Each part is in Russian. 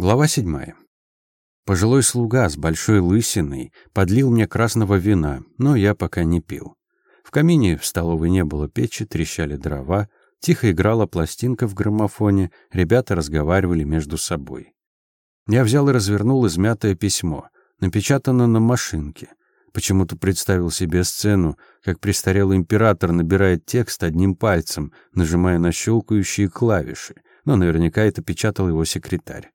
Глава седьмая. Пожилой слуга с большой лысиной подлил мне красного вина, но я пока не пил. В камине в столовой не было печи, трещали дрова, тихо играла пластинка в граммофоне, ребята разговаривали между собой. Я взял и развернул измятое письмо, напечатано на машинке. Почему-то представил себе сцену, как престарелый император набирает текст одним пальцем, нажимая на щелкающие клавиши, но наверняка это печатал его секретарь.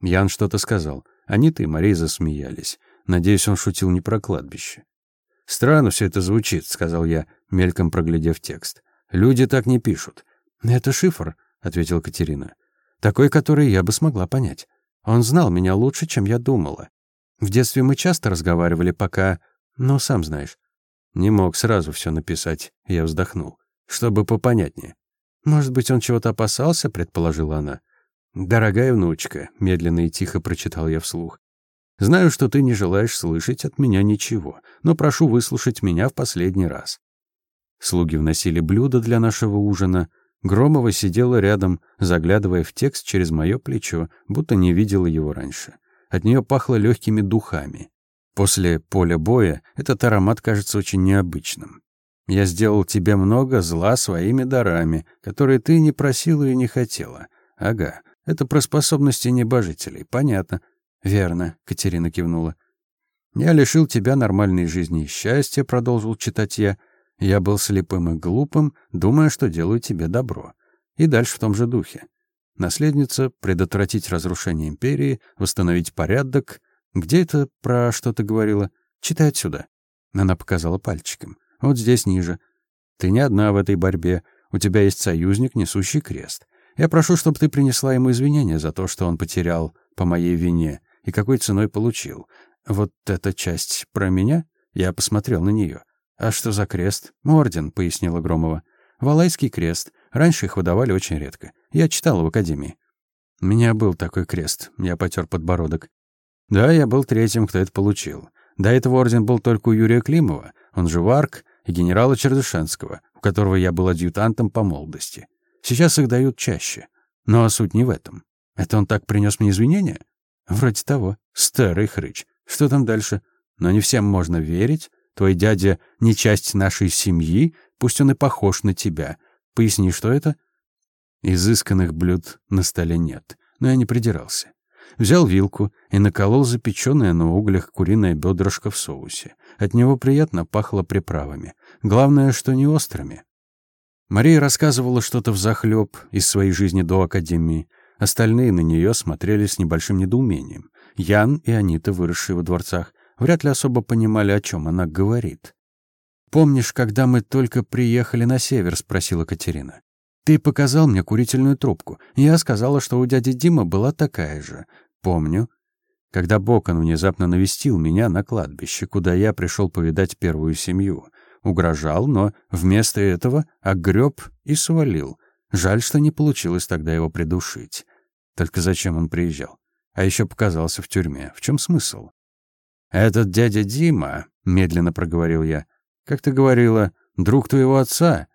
Ян что-то сказал. Анита и Мария засмеялись. Надеюсь, он шутил не про кладбище. «Странно все это звучит», — сказал я, мельком проглядев текст. «Люди так не пишут». «Это шифр», — ответила Катерина. «Такой, который я бы смогла понять. Он знал меня лучше, чем я думала. В детстве мы часто разговаривали, пока... Ну, сам знаешь». Не мог сразу все написать, я вздохнул. Чтобы попонятнее. «Может быть, он чего-то опасался?» — предположила она. «Дорогая внучка», — медленно и тихо прочитал я вслух, «знаю, что ты не желаешь слышать от меня ничего, но прошу выслушать меня в последний раз». Слуги вносили блюда для нашего ужина. Громова сидела рядом, заглядывая в текст через мое плечо, будто не видела его раньше. От нее пахло легкими духами. После поля боя этот аромат кажется очень необычным. «Я сделал тебе много зла своими дарами, которые ты не просила и не хотела. Ага, это про способности небожителей. Понятно. Верно, Катерина кивнула. Я лишил тебя нормальной жизни и счастья, продолжил читать я. Я был слепым и глупым, думая, что делаю тебе добро. И дальше в том же духе. Наследница предотвратить разрушение империи, восстановить порядок. Где это про что ты говорила? Читай отсюда. Она показала пальчиком. Вот здесь ниже. Ты не одна в этой борьбе. У тебя есть союзник, несущий крест. Я прошу, чтобы ты принесла ему извинения за то, что он потерял по моей вине и какой ценой получил. Вот эта часть про меня? Я посмотрел на нее. А что за крест? Орден, пояснила Громова. Валайский крест. Раньше их выдавали очень редко. Я читала в академии. У меня был такой крест. Я потер подбородок. Да, я был третьим, кто это получил. До этого орден был только у Юрия Климова, он же Варк, и генерала Чердышенского, у которого я был адъютантом по молодости. Сейчас их дают чаще. Но суть не в этом. Это он так принес мне извинения? Вроде того. Старый хрыч. Что там дальше? Но не всем можно верить. Твой дядя не часть нашей семьи, пусть он и похож на тебя. Поясни, что это? Изысканных блюд на столе нет. Но я не придирался. Взял вилку и наколол запеченное на углях куриное бедрышко в соусе. От него приятно пахло приправами. Главное, что не острыми. Мария рассказывала что-то взахлёб из своей жизни до академии. Остальные на нее смотрели с небольшим недоумением. Ян и Анита, выросшие во дворцах, вряд ли особо понимали, о чем она говорит. «Помнишь, когда мы только приехали на север?» — спросила Катерина. «Ты показал мне курительную трубку. Я сказала, что у дяди Дима была такая же. Помню. Когда Бокон внезапно навестил меня на кладбище, куда я пришел повидать первую семью угрожал, но вместо этого огреб и свалил. Жаль, что не получилось тогда его придушить. Только зачем он приезжал? А еще показался в тюрьме. В чем смысл? «Этот дядя Дима», — медленно проговорил я, — «как ты говорила, друг твоего отца?»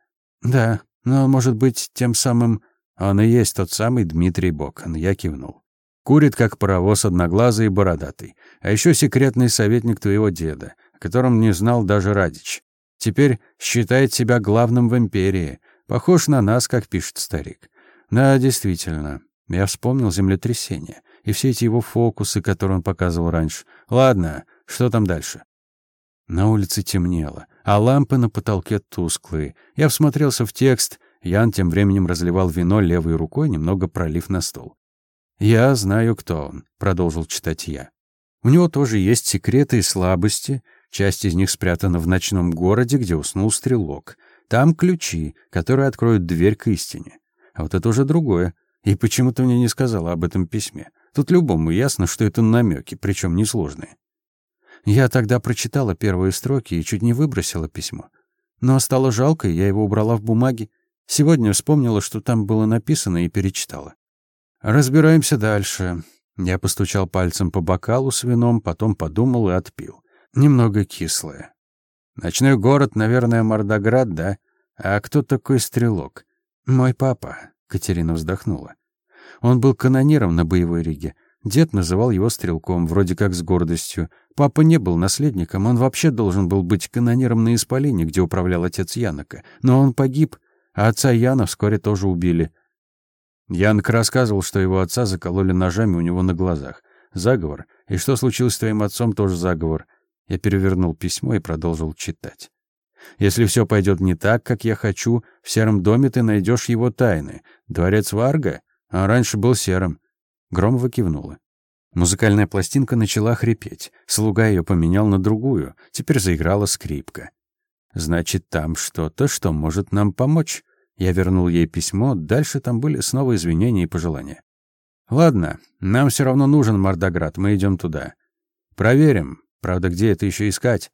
«Да, но, может быть, тем самым...» «Он и есть тот самый Дмитрий Бокон», — я кивнул. «Курит, как паровоз, одноглазый и бородатый. А еще секретный советник твоего деда, о котором не знал даже Радич. Теперь считает себя главным в империи. Похож на нас, как пишет старик. Да, действительно. Я вспомнил землетрясение и все эти его фокусы, которые он показывал раньше. Ладно, что там дальше? На улице темнело, а лампы на потолке тусклые. Я всмотрелся в текст. Ян тем временем разливал вино левой рукой, немного пролив на стол. «Я знаю, кто он», — продолжил читать я. «У него тоже есть секреты и слабости, Часть из них спрятана в ночном городе, где уснул стрелок. Там ключи, которые откроют дверь к истине. А вот это уже другое. И почему ты мне не сказала об этом письме? Тут любому ясно, что это намеки, причем несложные. Я тогда прочитала первые строки и чуть не выбросила письмо. Но стало жалко, и я его убрала в бумаге. Сегодня вспомнила, что там было написано, и перечитала. «Разбираемся дальше». Я постучал пальцем по бокалу с вином, потом подумал и отпил немного кислое. Ночной город, наверное, Мордоград, да? А кто такой стрелок? Мой папа, Катерина вздохнула. Он был канониром на боевой риге. Дед называл его стрелком, вроде как с гордостью. Папа не был наследником, он вообще должен был быть канонером на Исполине, где управлял отец Янока. Но он погиб, а отца Яна вскоре тоже убили. Янок рассказывал, что его отца закололи ножами у него на глазах. Заговор. И что случилось с твоим отцом, тоже заговор. Я перевернул письмо и продолжил читать. Если все пойдет не так, как я хочу, в сером доме ты найдешь его тайны. Дворец Варга? А раньше был серым. Громова кивнула. Музыкальная пластинка начала хрипеть. Слуга ее поменял на другую. Теперь заиграла скрипка. Значит, там что-то, что может нам помочь. Я вернул ей письмо, дальше там были снова извинения и пожелания. Ладно, нам все равно нужен Мордоград, мы идем туда. Проверим. Правда, где это еще искать?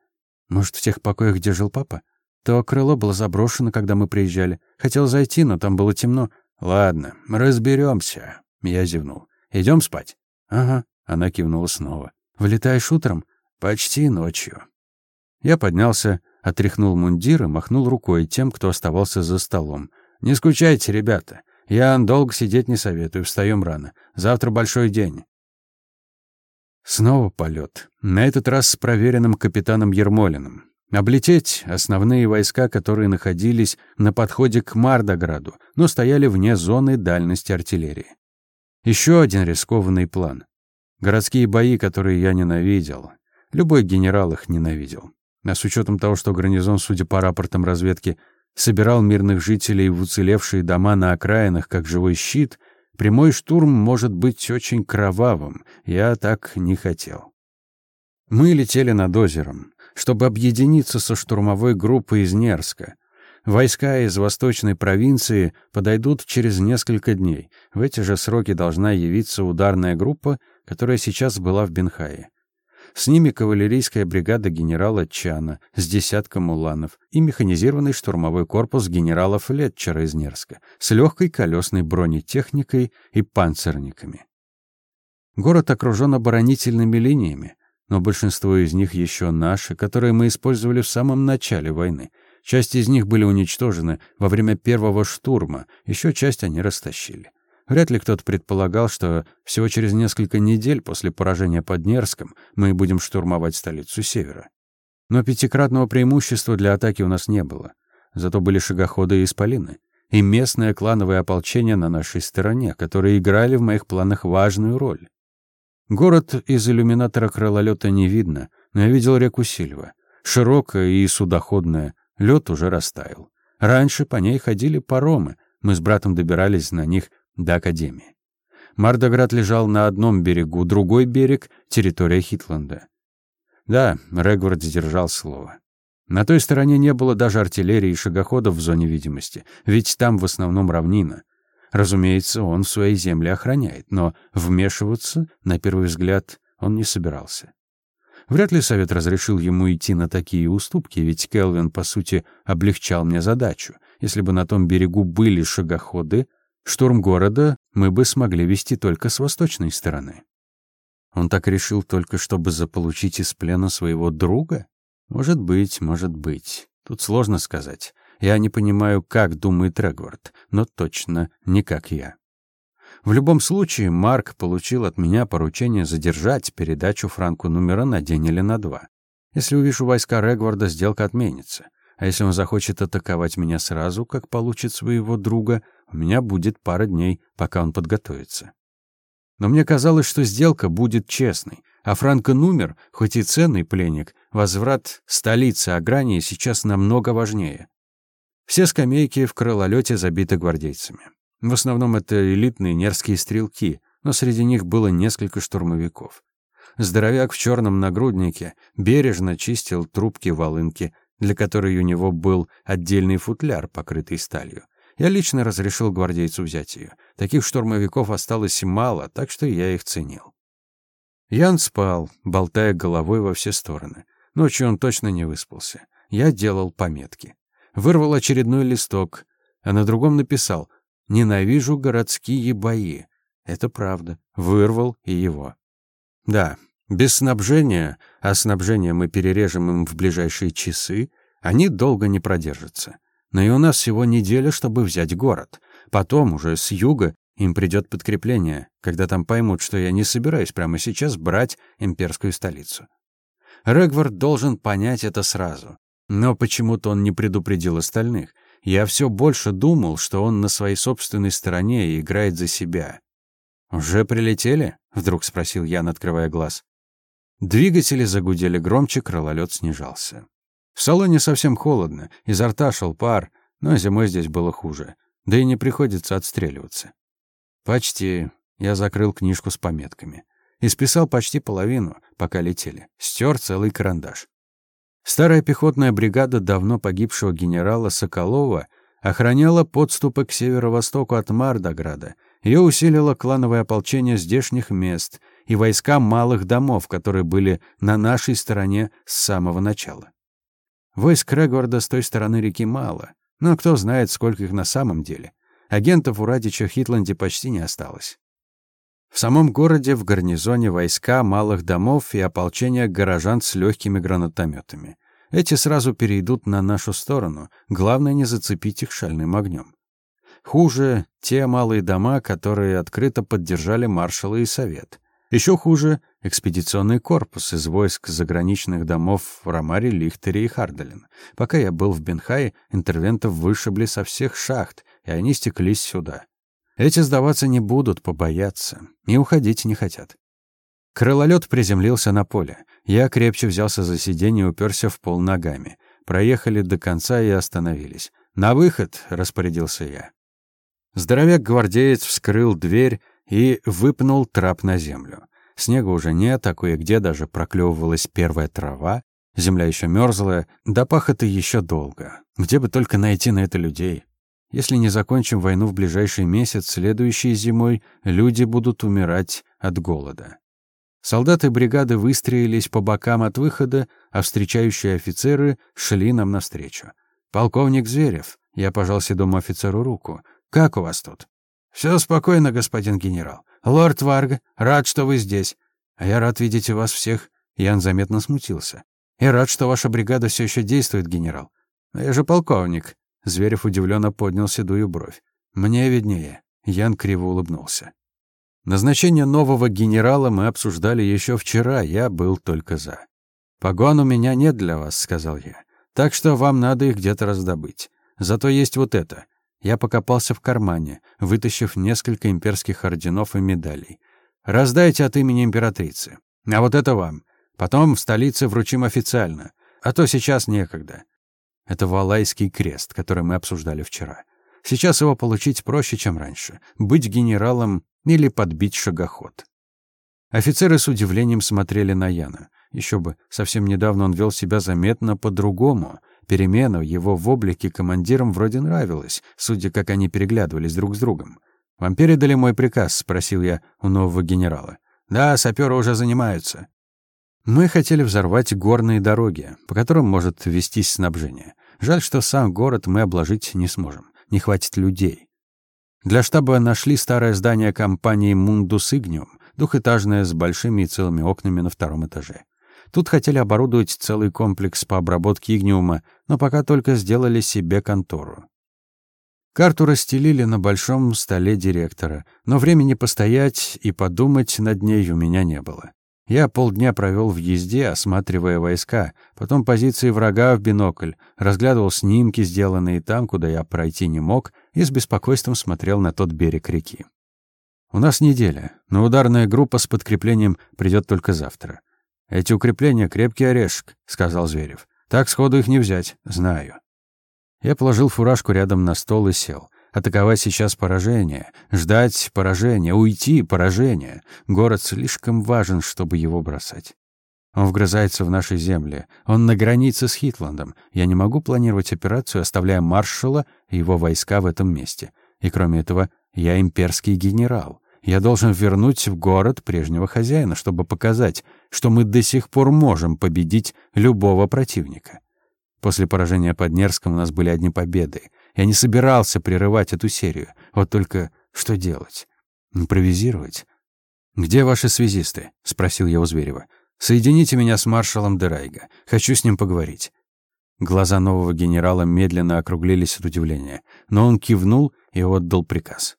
Может, в тех покоях, где жил папа? То крыло было заброшено, когда мы приезжали. Хотел зайти, но там было темно. Ладно, разберемся. Я зевнул. Идем спать? Ага. Она кивнула снова. Влетаешь утром? Почти ночью. Я поднялся, отряхнул мундир и махнул рукой тем, кто оставался за столом. «Не скучайте, ребята. Я долго сидеть не советую, встаем рано. Завтра большой день». Снова полет. На этот раз с проверенным капитаном Ермолиным. Облететь основные войска, которые находились на подходе к Мардограду, но стояли вне зоны дальности артиллерии. Еще один рискованный план. Городские бои, которые я ненавидел. Любой генерал их ненавидел. А с учетом того, что гарнизон, судя по рапортам разведки, собирал мирных жителей в уцелевшие дома на окраинах как живой щит, прямой штурм может быть очень кровавым. Я так не хотел. Мы летели над озером, чтобы объединиться со штурмовой группой из Нерска. Войска из восточной провинции подойдут через несколько дней. В эти же сроки должна явиться ударная группа, которая сейчас была в Бенхае. С ними кавалерийская бригада генерала Чана с десятком уланов и механизированный штурмовой корпус генерала Флетчера из Нерска с легкой колесной бронетехникой и панцирниками. Город окружен оборонительными линиями, но большинство из них еще наши, которые мы использовали в самом начале войны. Часть из них были уничтожены во время первого штурма, еще часть они растащили. Вряд ли кто-то предполагал, что всего через несколько недель после поражения под Нерском мы будем штурмовать столицу Севера. Но пятикратного преимущества для атаки у нас не было. Зато были шагоходы и исполины. И местное клановое ополчение на нашей стороне, которые играли в моих планах важную роль. Город из иллюминатора крылолета не видно, но я видел реку Сильва. Широкая и судоходная, лед уже растаял. Раньше по ней ходили паромы, мы с братом добирались на них до Академии. Мардоград лежал на одном берегу, другой берег — территория Хитланда. Да, Регвард сдержал слово. На той стороне не было даже артиллерии и шагоходов в зоне видимости, ведь там в основном равнина. Разумеется, он в своей земле охраняет, но вмешиваться, на первый взгляд, он не собирался. Вряд ли совет разрешил ему идти на такие уступки, ведь Келвин, по сути, облегчал мне задачу. Если бы на том берегу были шагоходы, Штурм города мы бы смогли вести только с восточной стороны. Он так решил только, чтобы заполучить из плена своего друга? Может быть, может быть. Тут сложно сказать. Я не понимаю, как думает Регвард, но точно не как я. В любом случае, Марк получил от меня поручение задержать передачу Франку номера на день или на два. Если увижу войска Регварда, сделка отменится. А если он захочет атаковать меня сразу, как получит своего друга, у меня будет пара дней, пока он подготовится. Но мне казалось, что сделка будет честной, а Франко Нумер, хоть и ценный пленник, возврат столицы Агрании сейчас намного важнее. Все скамейки в крылолете забиты гвардейцами. В основном это элитные нерские стрелки, но среди них было несколько штурмовиков. Здоровяк в черном нагруднике бережно чистил трубки волынки, для которой у него был отдельный футляр, покрытый сталью. Я лично разрешил гвардейцу взять ее. Таких штурмовиков осталось мало, так что я их ценил. Ян спал, болтая головой во все стороны. Ночью он точно не выспался. Я делал пометки. Вырвал очередной листок, а на другом написал «Ненавижу городские бои». Это правда. Вырвал и его. Да, без снабжения, а снабжение мы перережем им в ближайшие часы, они долго не продержатся. Но и у нас всего неделя, чтобы взять город. Потом уже с юга Им придет подкрепление, когда там поймут, что я не собираюсь прямо сейчас брать имперскую столицу. Регвард должен понять это сразу. Но почему-то он не предупредил остальных. Я все больше думал, что он на своей собственной стороне и играет за себя. «Уже прилетели?» — вдруг спросил Ян, открывая глаз. Двигатели загудели громче, крылолет снижался. В салоне совсем холодно, изо рта шел пар, но зимой здесь было хуже. Да и не приходится отстреливаться. Почти. Я закрыл книжку с пометками. И списал почти половину, пока летели. Стер целый карандаш. Старая пехотная бригада давно погибшего генерала Соколова охраняла подступы к северо-востоку от Мардограда. Ее усилило клановое ополчение здешних мест и войска малых домов, которые были на нашей стороне с самого начала. Войск Регварда с той стороны реки мало, но кто знает, сколько их на самом деле. Агентов у Радича Хитланде почти не осталось. В самом городе в гарнизоне войска малых домов и ополчение горожан с легкими гранатометами. Эти сразу перейдут на нашу сторону, главное не зацепить их шальным огнем. Хуже те малые дома, которые открыто поддержали маршала и совет. Еще хуже — экспедиционный корпус из войск заграничных домов в Ромаре, Лихтере и Харделин. Пока я был в Бенхае, интервентов вышибли со всех шахт, и они стеклись сюда. Эти сдаваться не будут, побоятся, и уходить не хотят. Крылолет приземлился на поле. Я крепче взялся за сиденье и уперся в пол ногами. Проехали до конца и остановились. «На выход!» — распорядился я. Здоровяк-гвардеец вскрыл дверь и выпнул трап на землю. Снега уже нет, а кое-где даже проклевывалась первая трава. Земля еще мерзлая, до пахоты еще долго. Где бы только найти на это людей. Если не закончим войну в ближайший месяц, следующей зимой люди будут умирать от голода. Солдаты бригады выстроились по бокам от выхода, а встречающие офицеры шли нам навстречу. «Полковник Зверев», — я пожал седому офицеру руку, — «как у вас тут?» «Все спокойно, господин генерал. Лорд Варг, рад, что вы здесь. А я рад видеть вас всех». Ян заметно смутился. «И рад, что ваша бригада все еще действует, генерал. Но я же полковник». Зверев удивленно поднял седую бровь. «Мне виднее». Ян криво улыбнулся. Назначение нового генерала мы обсуждали еще вчера, я был только за. «Погон у меня нет для вас», — сказал я. «Так что вам надо их где-то раздобыть. Зато есть вот это. Я покопался в кармане, вытащив несколько имперских орденов и медалей. «Раздайте от имени императрицы. А вот это вам. Потом в столице вручим официально. А то сейчас некогда». Это Валайский крест, который мы обсуждали вчера. Сейчас его получить проще, чем раньше. Быть генералом или подбить шагоход. Офицеры с удивлением смотрели на Яна. Еще бы, совсем недавно он вел себя заметно по-другому — Перемена его в облике командирам вроде нравилась, судя как они переглядывались друг с другом. «Вам передали мой приказ?» — спросил я у нового генерала. «Да, саперы уже занимаются». Мы хотели взорвать горные дороги, по которым может вестись снабжение. Жаль, что сам город мы обложить не сможем. Не хватит людей. Для штаба нашли старое здание компании «Мундус Игниум», двухэтажное с большими и целыми окнами на втором этаже. Тут хотели оборудовать целый комплекс по обработке игниума, но пока только сделали себе контору. Карту расстелили на большом столе директора, но времени постоять и подумать над ней у меня не было. Я полдня провел в езде, осматривая войска, потом позиции врага в бинокль, разглядывал снимки, сделанные там, куда я пройти не мог, и с беспокойством смотрел на тот берег реки. У нас неделя, но ударная группа с подкреплением придет только завтра. «Эти укрепления — крепкий орешек», — сказал Зверев. «Так сходу их не взять, знаю». Я положил фуражку рядом на стол и сел. Атаковать сейчас поражение, ждать поражения, уйти поражения. Город слишком важен, чтобы его бросать. Он вгрызается в наши земли. Он на границе с Хитландом. Я не могу планировать операцию, оставляя маршала и его войска в этом месте. И кроме этого, я имперский генерал. Я должен вернуть в город прежнего хозяина, чтобы показать, что мы до сих пор можем победить любого противника. После поражения под Нерском у нас были одни победы. Я не собирался прерывать эту серию. Вот только что делать? Импровизировать? «Где ваши связисты?» — спросил я у Зверева. «Соедините меня с маршалом Дерайга. Хочу с ним поговорить». Глаза нового генерала медленно округлились от удивления, но он кивнул и отдал приказ.